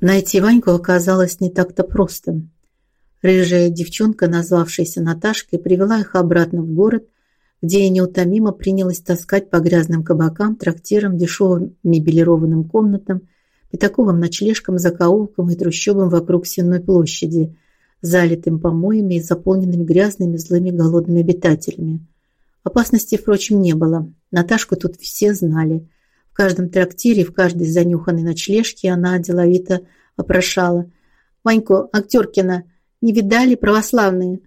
Найти Ваньку оказалось не так-то просто. Рыжая девчонка, назвавшаяся Наташкой, привела их обратно в город, где и неутомимо принялась таскать по грязным кабакам, трактирам, дешевым мебелированным комнатам, пятаковым ночлежкам, закоулкам и трущобам вокруг Сенной площади, залитым помоями и заполненными грязными, злыми, голодными обитателями. Опасности, впрочем, не было. Наташку тут все знали. Каждом трактире, в каждой занюханной ночлежке она деловито опрошала. «Ваньку Актеркина не видали православные?»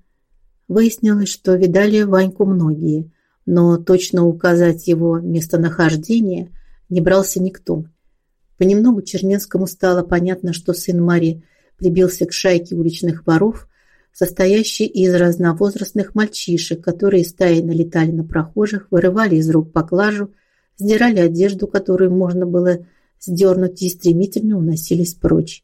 Выяснилось, что видали Ваньку многие, но точно указать его местонахождение не брался никто. Понемногу Черненскому стало понятно, что сын Марии прибился к шайке уличных воров, состоящей из разновозрастных мальчишек, которые стаей налетали на прохожих, вырывали из рук поклажу, сдирали одежду, которую можно было сдернуть, и стремительно уносились прочь.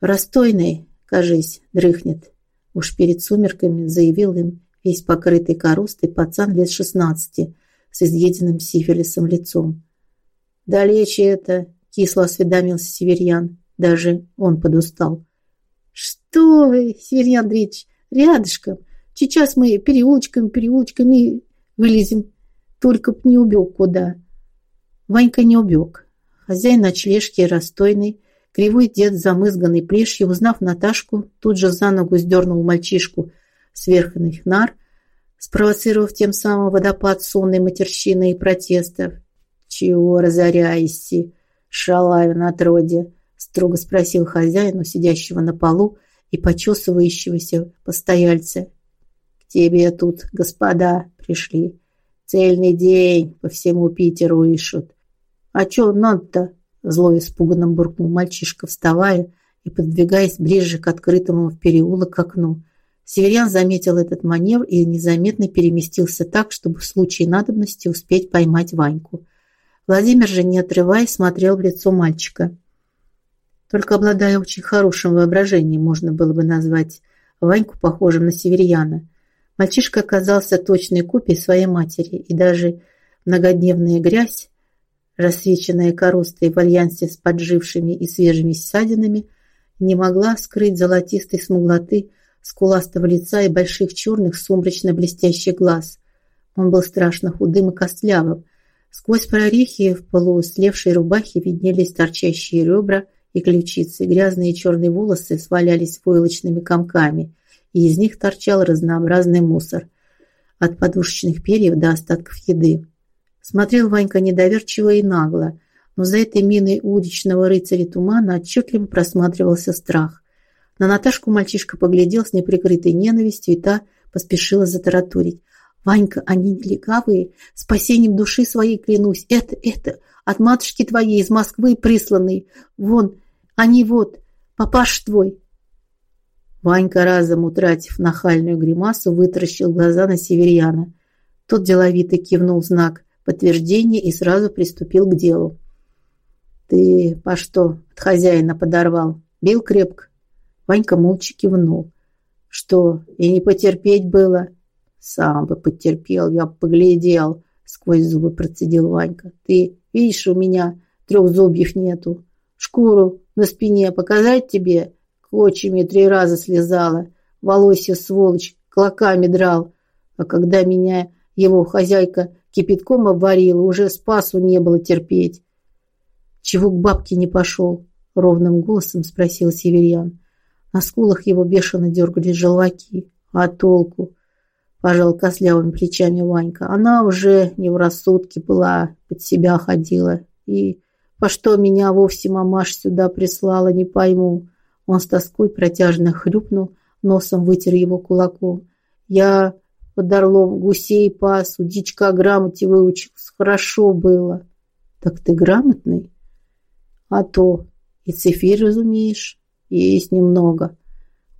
Растойный, кажись, дрыхнет. Уж перед сумерками заявил им весь покрытый коростой пацан лет шестнадцати с изъеденным сифилисом лицом. «Далече это!» – кисло осведомился Северьян. Даже он подустал. «Что вы, Северьян Андреевич, рядышком. Сейчас мы переулочками, переулочками вылезем. Только б не убег куда». Ванька не убег. Хозяин ночлежки, расстойный, Кривой дед, замызганный плешью, узнав Наташку, тут же за ногу сдернул мальчишку с верхних нар, спровоцировав тем самым водопад сонной матерщины и протестов. «Чего разоряешься, шалавин отродье?» строго спросил хозяину, сидящего на полу и почесывающегося постояльца. «К тебе тут, господа, пришли. Цельный день по всему Питеру ищут. А чё надо-то?» Зло испуганно буркнул мальчишка, вставая и подвигаясь ближе к открытому в переулок окну. Северян заметил этот маневр и незаметно переместился так, чтобы в случае надобности успеть поймать Ваньку. Владимир же, не отрываясь, смотрел в лицо мальчика. Только обладая очень хорошим воображением, можно было бы назвать Ваньку похожим на Северяна. Мальчишка оказался точной копией своей матери, и даже многодневная грязь, рассвеченная коростой в альянсе с поджившими и свежими ссадинами, не могла скрыть золотистой смуглоты скуластого лица и больших черных сумрачно-блестящих глаз. Он был страшно худым и костлявым. Сквозь прорехи в полуслевшей рубахе виднелись торчащие ребра и ключицы. Грязные черные волосы свалялись войлочными комками, и из них торчал разнообразный мусор. От подушечных перьев до остатков еды. Смотрел Ванька недоверчиво и нагло, но за этой миной уличного рыцаря тумана отчетливо просматривался страх. На Наташку мальчишка поглядел с неприкрытой ненавистью, и та поспешила затараторить. «Ванька, они легавые, спасением души своей клянусь. Это, это, от матушки твоей из Москвы присланные. Вон, они вот, папаш твой». Ванька, разом утратив нахальную гримасу, вытаращил глаза на Северьяна. Тот деловито кивнул знак подтверждение и сразу приступил к делу. «Ты по что от хозяина подорвал? Бил крепко?» Ванька молча кивнул. «Что, и не потерпеть было?» «Сам бы потерпел, я поглядел», — сквозь зубы процедил Ванька. «Ты видишь, у меня трех зубьев нету. Шкуру на спине показать тебе?» Клочьями три раза слезала. Волосья, сволочь, клоками драл. А когда меня его хозяйка Кипятком обварила, уже спасу не было терпеть. «Чего к бабке не пошел?» — ровным голосом спросил Северян. На скулах его бешено дергались желваки. «А толку?» — пожал кослявыми плечами Ванька. «Она уже не в рассудке была, под себя ходила. И по что меня вовсе мамаш сюда прислала, не пойму». Он с тоской протяжно хрюпнул, носом вытер его кулаком. «Я под орлом гусей пас, у дичка грамоте выучился. Хорошо было. Так ты грамотный? А то. И цифир разумеешь. Есть немного.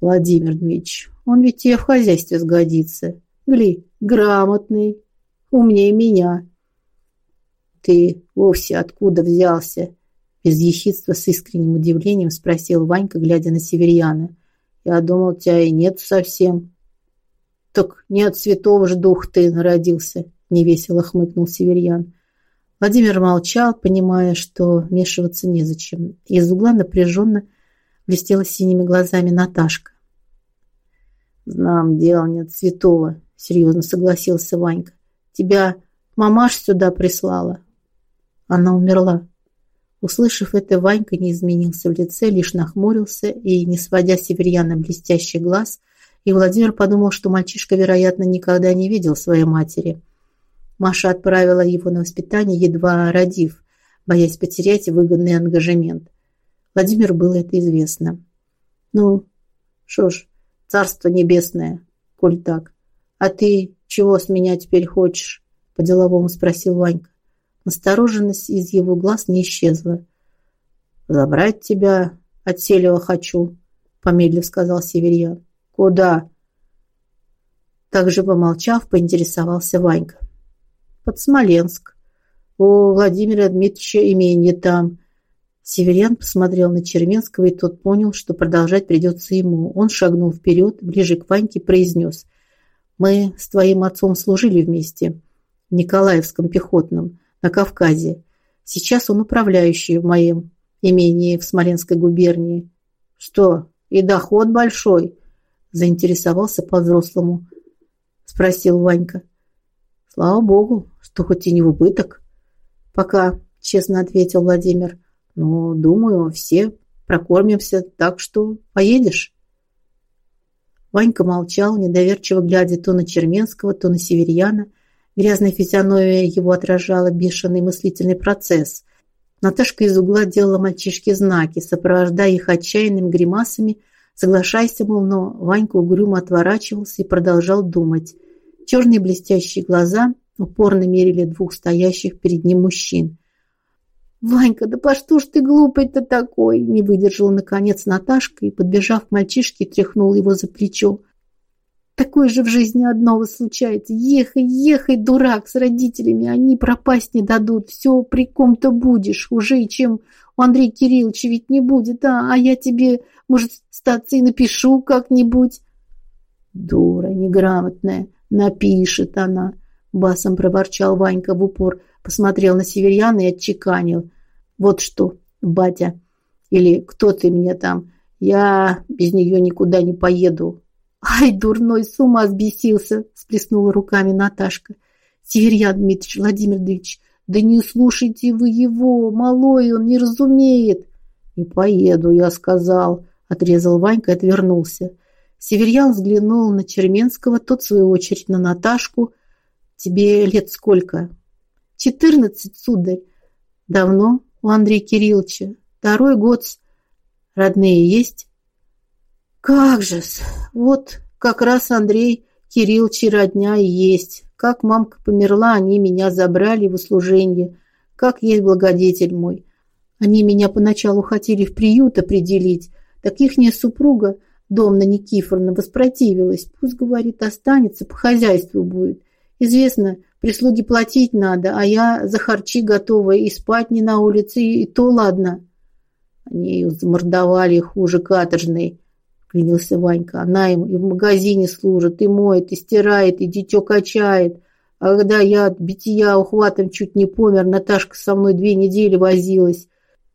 Владимир Дмитриевич, он ведь тебе в хозяйстве сгодится. Гли, грамотный. Умнее меня. Ты вовсе откуда взялся? Без ехидства с искренним удивлением спросил Ванька, глядя на Северьяна. Я думал, тебя и нет совсем. «Так не от святого ж дух ты народился», — невесело хмыкнул Северьян. Владимир молчал, понимая, что вмешиваться незачем. Из угла напряженно блестела синими глазами Наташка. «Знам, дела нет святого», — серьезно согласился Ванька. «Тебя мамаш сюда прислала». Она умерла. Услышав это, Ванька не изменился в лице, лишь нахмурился и, не сводя северьяна блестящий глаз, и Владимир подумал, что мальчишка, вероятно, никогда не видел своей матери. Маша отправила его на воспитание, едва родив, боясь потерять выгодный ангажемент. Владимиру было это известно. «Ну, что ж, царство небесное, коль так. А ты чего с меня теперь хочешь?» По-деловому спросил Ванька. Настороженность из его глаз не исчезла. «Забрать тебя от Селева хочу», — помедлив сказал Северьян. «Куда?» Также помолчав, поинтересовался Ванька. «Под Смоленск. У Владимира Дмитриевича имение там. Северян посмотрел на Черменского, и тот понял, что продолжать придется ему. Он шагнул вперед, ближе к Ваньке, произнес. «Мы с твоим отцом служили вместе в Николаевском пехотном, на Кавказе. Сейчас он управляющий в моем имении в Смоленской губернии». «Что, и доход большой?» заинтересовался по-взрослому. Спросил Ванька. «Слава богу, что хоть и не в убыток». «Пока», честно ответил Владимир. Ну, думаю, все прокормимся, так что поедешь?» Ванька молчал, недоверчиво глядя то на Черменского, то на Северьяна. Грязная физиономия его отражала бешеный мыслительный процесс. Наташка из угла делала мальчишке знаки, сопровождая их отчаянными гримасами, соглашаясь, мол, но Ванька угрюмо отворачивался и продолжал думать. Черные блестящие глаза упорно мерили двух стоящих перед ним мужчин. «Ванька, да по что ж ты глупый-то такой?» Не выдержала, наконец, Наташка и, подбежав к мальчишке, тряхнула его за плечо. «Такое же в жизни одного случается. Ехай, ехай, дурак, с родителями. Они пропасть не дадут. Все при ком-то будешь. Уже, чем у Андрея Кирилловича ведь не будет. А, а я тебе, может, статься и напишу как-нибудь». «Дура неграмотная. Напишет она», — басом проворчал Ванька в упор. Посмотрел на Северяна и отчеканил. Вот что, батя, или кто ты мне там, я без нее никуда не поеду. Ай, дурной, с ума сбесился, сплеснула руками Наташка. Северьян Дмитриевич Владимирович, да не слушайте вы его, малой он не разумеет. Не поеду, я сказал, отрезал Ванька и отвернулся. Северьян взглянул на Черменского, тот, в свою очередь, на Наташку. «Тебе лет сколько?» «Четырнадцать, сударь». «Давно?» у Андрея Кирилловича. Второй год родные есть? Как же-с, вот как раз Андрей Кириллович родня и есть. Как мамка померла, они меня забрали в услужение. Как есть благодетель мой. Они меня поначалу хотели в приют определить, так ихняя супруга, Домна Никифоровна, воспротивилась. Пусть, говорит, останется, по хозяйству будет. Известно, Прислуги платить надо, а я за харчи готова и спать не на улице, и то ладно. Они ее замордовали хуже каторжной, клянился Ванька. Она им и в магазине служит, и моет, и стирает, и дитё качает. А когда я от бития ухватом чуть не помер, Наташка со мной две недели возилась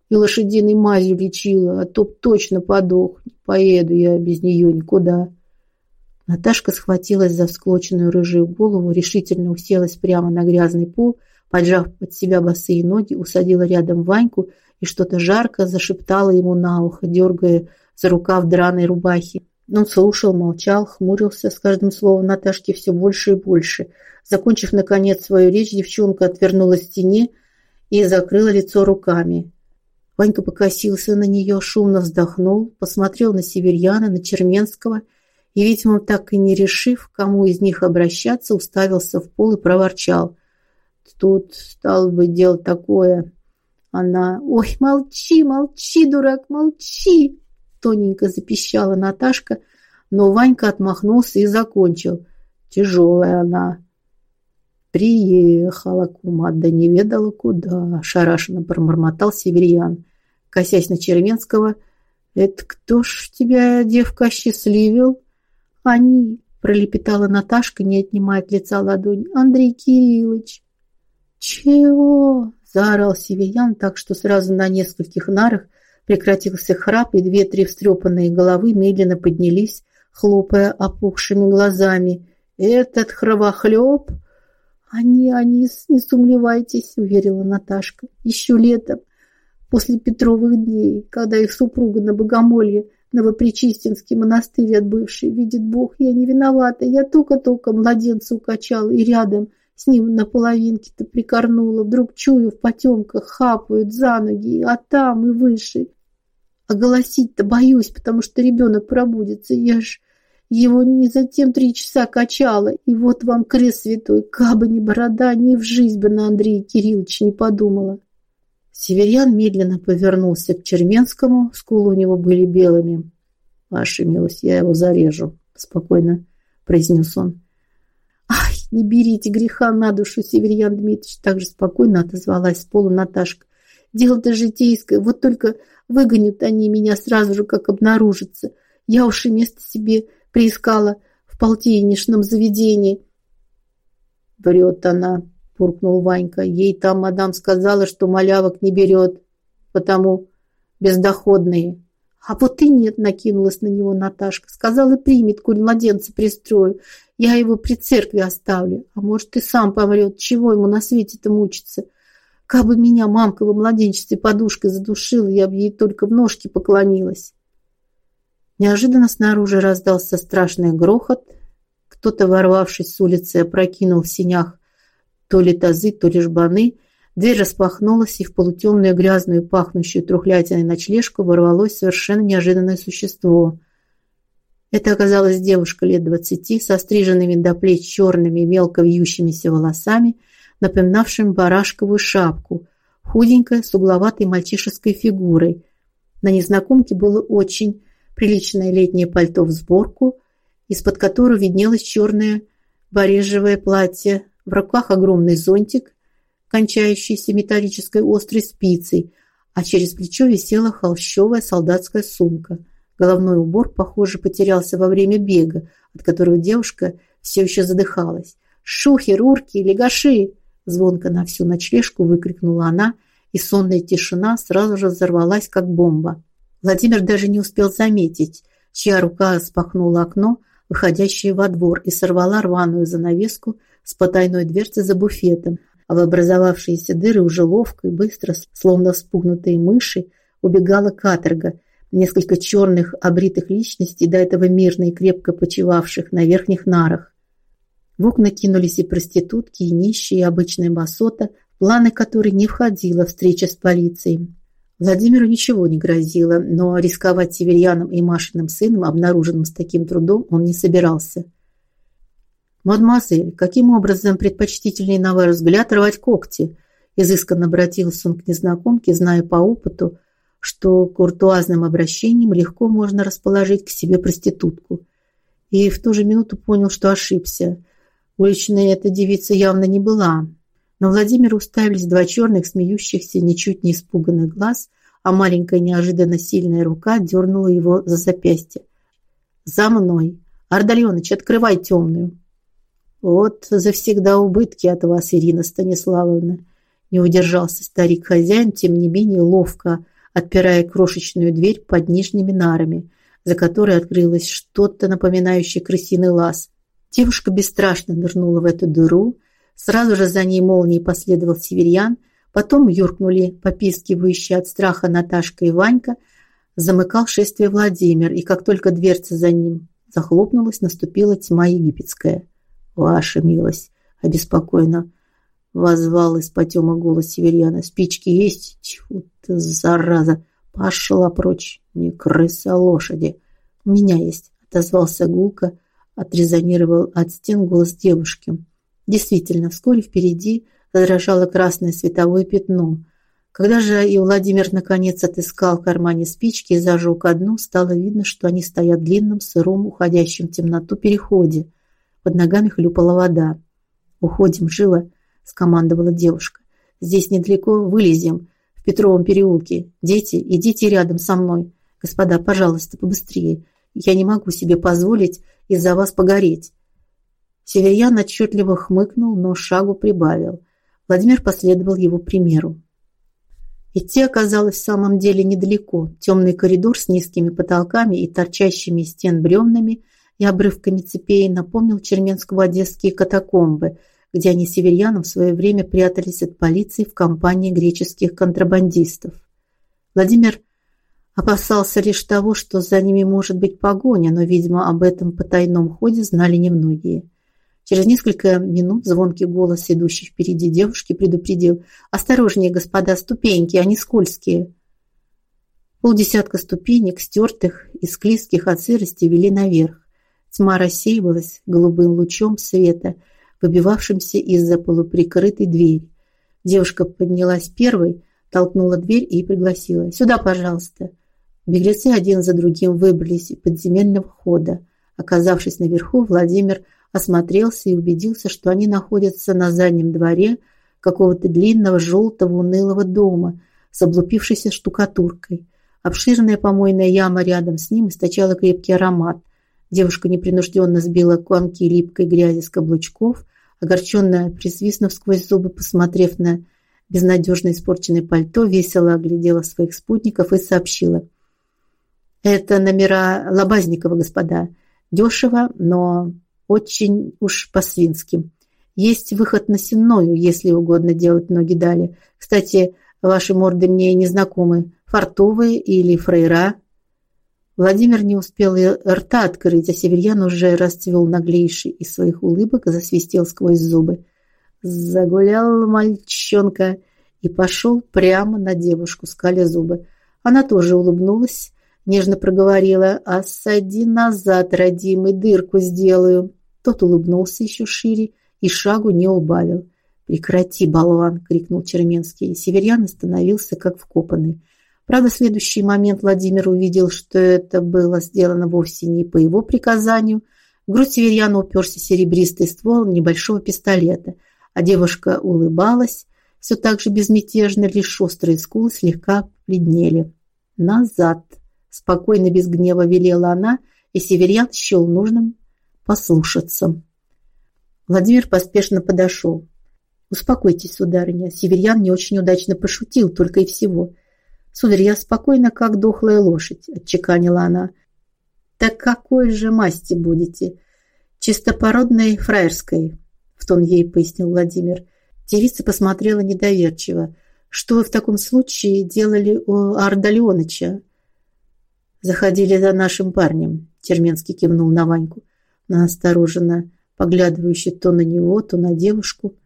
и лошадиной мазью лечила, а то точно подох. Поеду я без нее никуда. Наташка схватилась за всклоченную рыжую голову, решительно уселась прямо на грязный пол, поджав под себя босые ноги, усадила рядом Ваньку и что-то жарко зашептала ему на ухо, дергая за рукав драной рубахи. Он слушал, молчал, хмурился с каждым словом Наташки все больше и больше. Закончив, наконец, свою речь, девчонка отвернулась к стене и закрыла лицо руками. Ванька покосился на нее, шумно вздохнул, посмотрел на Северьяна, на Черменского – и, видимо, так и не решив, кому из них обращаться, уставился в пол и проворчал. Тут стало бы дело такое. Она... Ой, молчи, молчи, дурак, молчи! Тоненько запищала Наташка, но Ванька отмахнулся и закончил. Тяжелая она. Приехала кума, да не ведала куда. Шарашенно промормотал Северьян, косясь на Червенского. Это кто ж тебя, девка, осчастливил? «Они!» – пролепетала Наташка, не отнимая от лица ладонь. «Андрей Кириллович!» «Чего?» – заорал Северян так, что сразу на нескольких нарах прекратился храп, и две-три встрепанные головы медленно поднялись, хлопая опухшими глазами. «Этот хровохлеб?» «Они, они, не сумлевайтесь», — уверила Наташка. «Еще летом, после Петровых дней, когда их супруга на Богомолье Новопречистинский монастырь отбывший, видит Бог, я не виновата, я только-только младенца укачала и рядом с ним на половинке-то прикорнула, вдруг чую в потемках хапают за ноги, а там и выше. А голосить-то боюсь, потому что ребенок пробудется, я ж его не затем три часа качала, и вот вам крест святой, кабы ни борода, ни в жизнь бы на Андрея Кирилловича не подумала. Северян медленно повернулся к Черменскому, скулы у него были белыми. «Ваша милость, я его зарежу», — спокойно произнес он. «Ай, не берите греха на душу, Северян Дмитриевич», — так же спокойно отозвалась с полу Наташка. «Дело-то житейское, вот только выгонят они меня сразу же, как обнаружится. Я уж и место себе приискала в полтинничном заведении». «Врет она», буркнул Ванька. Ей там мадам сказала, что малявок не берет, потому бездоходные. А вот и нет, накинулась на него Наташка. Сказала, примет, коль младенца пристрою. Я его при церкви оставлю. А может, и сам помрет. Чего ему на свете-то мучиться? Кабы меня мамка во младенчестве подушкой задушила, я бы ей только в ножки поклонилась. Неожиданно снаружи раздался страшный грохот. Кто-то, ворвавшись с улицы, опрокинул в синях то ли тазы, то ли жбаны. Дверь распахнулась, и в полутемную грязную, пахнущую трухлятиной ночлежку ворвалось совершенно неожиданное существо. Это оказалась девушка лет двадцати, со стриженными до плеч черными мелко вьющимися волосами, напоминавшим барашковую шапку, худенькая, с угловатой мальчишеской фигурой. На незнакомке было очень приличное летнее пальто в сборку, из-под которого виднелось черное барежевое платье в руках огромный зонтик, кончающийся металлической острой спицей, а через плечо висела холщовая солдатская сумка. Головной убор, похоже, потерялся во время бега, от которого девушка все еще задыхалась. «Шухи, рурки, легаши!» Звонко на всю ночлежку выкрикнула она, и сонная тишина сразу же взорвалась, как бомба. Владимир даже не успел заметить, чья рука спахнула окно, выходящее во двор, и сорвала рваную занавеску с потайной дверцы за буфетом, а в образовавшиеся дыры уже ловко и быстро, словно спугнутые мыши, убегала каторга, несколько черных обритых личностей, до этого мирно и крепко почивавших на верхних нарах. В окна кинулись и проститутки, и нищие, и обычная басота, планы которой не входила встреча с полицией. Владимиру ничего не грозило, но рисковать Северьяном и Машиным сыном, обнаруженным с таким трудом, он не собирался – «Мадемуазель, каким образом предпочтительнее, на ваш взгляд, рвать когти?» Изысканно обратился он к незнакомке, зная по опыту, что куртуазным обращением легко можно расположить к себе проститутку. И в ту же минуту понял, что ошибся. Уличная эта девица явно не была. Но Владимиру уставились два черных, смеющихся, ничуть не испуганных глаз, а маленькая неожиданно сильная рука дернула его за запястье. «За мной! Ардальоныч, открывай темную!» Вот завсегда убытки от вас, Ирина Станиславовна. Не удержался старик-хозяин, тем не менее ловко отпирая крошечную дверь под нижними нарами, за которой открылось что-то напоминающее крысиный лаз. Девушка бесстрашно нырнула в эту дыру, сразу же за ней молнией последовал северьян, потом юркнули попискивающие от страха Наташка и Ванька, замыкал шествие Владимир, и как только дверца за ним захлопнулась, наступила тьма египетская. «Ваша милость!» – обеспокоенно возвал из потема голос Северьяна. «Спички есть? Чего ты, зараза! Пошла прочь! Не крыса, а лошади!» «У меня есть!» – отозвался гулко, отрезонировал от стен голос девушки. Действительно, вскоре впереди задрожало красное световое пятно. Когда же и Владимир наконец отыскал в кармане спички и зажег одну, стало видно, что они стоят в длинном, сыром, уходящем в темноту переходе – под ногами хлюпала вода. «Уходим, живо!» – скомандовала девушка. «Здесь недалеко вылезем, в Петровом переулке. Дети, идите рядом со мной. Господа, пожалуйста, побыстрее. Я не могу себе позволить из-за вас погореть». Северян отчетливо хмыкнул, но шагу прибавил. Владимир последовал его примеру. Идти оказалось в самом деле недалеко. Темный коридор с низкими потолками и торчащими из стен бревнами и обрывками цепей напомнил Черменску-Одесские катакомбы, где они с северяном в свое время прятались от полиции в компании греческих контрабандистов. Владимир опасался лишь того, что за ними может быть погоня, но, видимо, об этом потайном ходе знали немногие. Через несколько минут звонкий голос, идущий впереди девушки, предупредил «Осторожнее, господа, ступеньки, они скользкие». Полдесятка ступенек, стертых и склизких от сырости, вели наверх. Тьма рассеивалась голубым лучом света, выбивавшимся из-за полуприкрытой двери. Девушка поднялась первой, толкнула дверь и пригласила. «Сюда, пожалуйста». Беглецы один за другим выбрались из подземельного хода. Оказавшись наверху, Владимир – осмотрелся и убедился, что они находятся на заднем дворе какого-то длинного желтого унылого дома с облупившейся штукатуркой. Обширная помойная яма рядом с ним источала крепкий аромат. Девушка непринужденно сбила комки липкой грязи с каблучков, огорченно присвистнув сквозь зубы, посмотрев на безнадежно испорченное пальто, весело оглядела своих спутников и сообщила. «Это номера Лобазникова, господа. Дешево, но очень уж по-свински. Есть выход на сенную, если угодно делать ноги дали. Кстати, ваши морды мне не знакомы. Фартовые или фрейра? Владимир не успел и рта открыть, а Северьян уже расцвел наглейший из своих улыбок и засвистел сквозь зубы. Загулял мальчонка и пошел прямо на девушку, скаля зубы. Она тоже улыбнулась, нежно проговорила «Осади назад, родимый, дырку сделаю». Тот улыбнулся еще шире и шагу не убавил. «Прекрати, болван!» – крикнул Черменский. Северян остановился, как вкопанный. Правда, в следующий момент Владимир увидел, что это было сделано вовсе не по его приказанию. В грудь Северяна уперся серебристый ствол небольшого пистолета, а девушка улыбалась, все так же безмятежно, лишь острые скулы слегка бледнели. «Назад!» – спокойно, без гнева велела она, и Северян счел нужным послушаться. Владимир поспешно подошел. «Успокойтесь, сударыня, Северьян не очень удачно пошутил, только и всего. Сударь, я спокойна, как дохлая лошадь», – отчеканила она. «Так какой же масти будете? Чистопородной фраерской», – в тон ей пояснил Владимир. Девица посмотрела недоверчиво. «Что вы в таком случае делали у Ардалионыча?» «Заходили за нашим парнем», – Терменский кивнул на Ваньку настороженно поглядывающий то на него, то на девушку.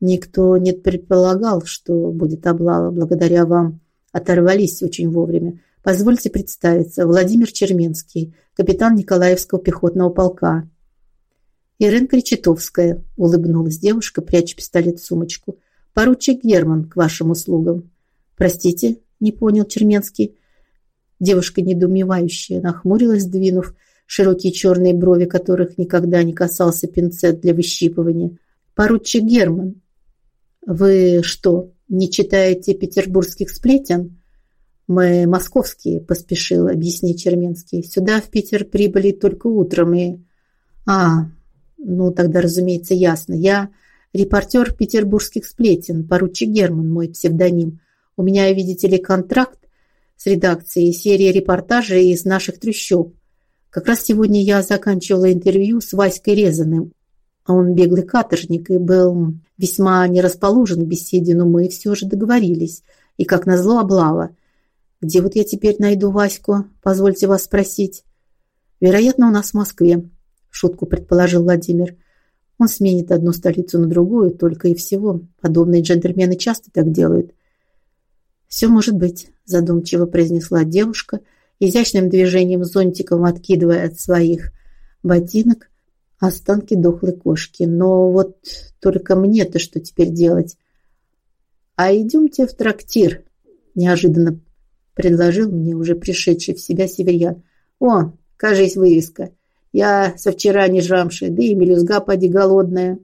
Никто не предполагал, что будет облава. Благодаря вам оторвались очень вовремя. Позвольте представиться. Владимир Черменский, капитан Николаевского пехотного полка. Ирен Кречетовская, улыбнулась девушка, пряча пистолет в сумочку. Поручик Герман к вашим услугам. Простите, не понял Черменский. Девушка недоумевающая нахмурилась, двинув широкие черные брови которых никогда не касался пинцет для выщипывания. «Поручик Герман, вы что, не читаете петербургских сплетен?» «Мы московские», – поспешил объяснить Черменский. «Сюда, в Питер, прибыли только утром и...» «А, ну тогда, разумеется, ясно. Я репортер петербургских сплетен, поручик Герман, мой псевдоним. У меня, видите ли, контракт с редакцией, серия репортажей из наших трущоб. Как раз сегодня я заканчивала интервью с Васькой Резаным. Он беглый каторжник и был весьма не расположен к беседе, но мы все же договорились. И как назло облава. Где вот я теперь найду Ваську? Позвольте вас спросить. Вероятно, у нас в Москве, шутку предположил Владимир. Он сменит одну столицу на другую, только и всего. Подобные джентльмены часто так делают. Все может быть, задумчиво произнесла девушка – изящным движением зонтиком откидывая от своих ботинок останки дохлой кошки. Но вот только мне-то что теперь делать? А идемте в трактир, неожиданно предложил мне уже пришедший в себя северян. О, кажись, вывеска. Я со вчера не жрамши, да и мелюзга поди голодная.